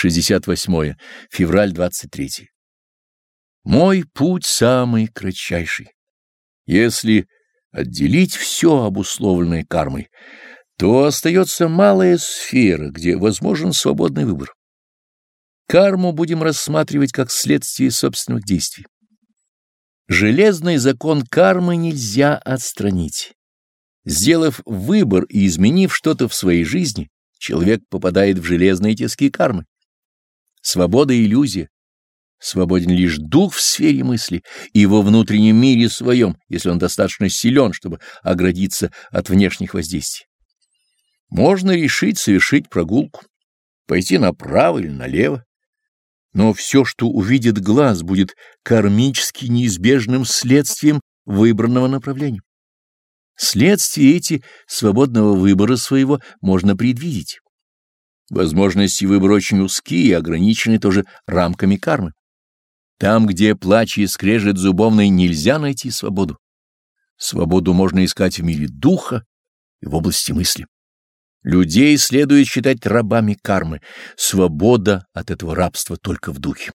68 февраль 23. Мой путь самый кратчайший. Если отделить все обусловленное кармой, то остается малая сфера, где возможен свободный выбор. Карму будем рассматривать как следствие собственных действий. Железный закон кармы нельзя отстранить. Сделав выбор и изменив что-то в своей жизни, человек попадает в железные тиски кармы. Свобода — иллюзия. Свободен лишь дух в сфере мысли и во внутреннем мире своем, если он достаточно силен, чтобы оградиться от внешних воздействий. Можно решить совершить прогулку, пойти направо или налево, но все, что увидит глаз, будет кармически неизбежным следствием выбранного направления. Следствия эти свободного выбора своего можно предвидеть. Возможности выбора очень узкие и ограничены тоже рамками кармы. Там, где плач и скрежет зубовной, нельзя найти свободу. Свободу можно искать в мире духа и в области мысли. Людей следует считать рабами кармы. Свобода от этого рабства только в духе.